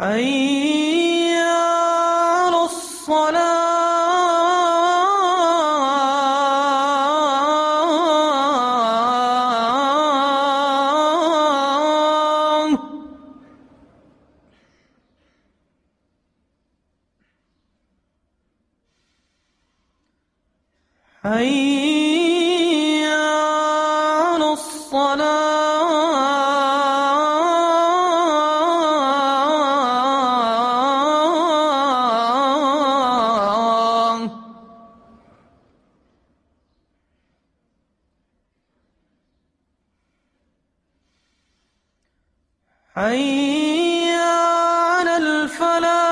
حي على الصلاة. حي على الصلاة. حي على الفلاح.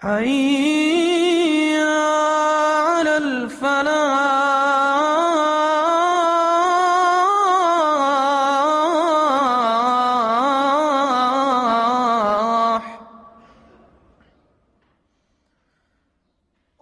حي